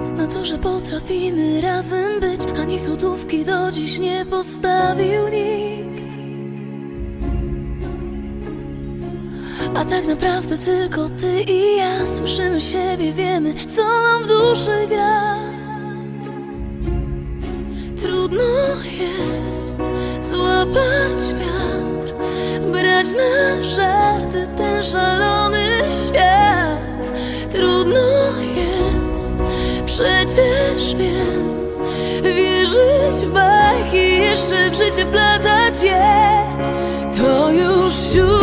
Na to, że potrafimy razem być Ani złotówki do dziś nie postawił nikt. A tak naprawdę tylko ty i ja Słyszymy siebie, wiemy co nam w duszy gra. Trudno jest złapać wiatr Brać na żarty ten szalony przecież wiem. Wierzyć w bajki, jeszcze w życie wplatać je. To już siódmy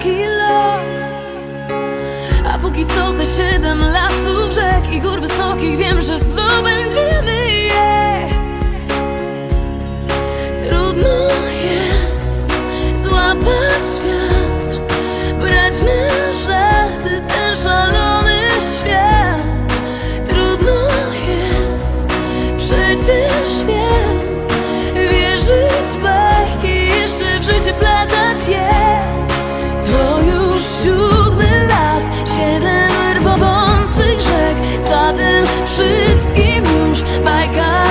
taki los. A póki co te siedem lasów, rzek i gór wysokich Wiem, że zdobędziemy je. Trudno jest złapać wiatr Brać na żarty ten szalony świat. Trudno jest przecież wiatr ski rouge, my God.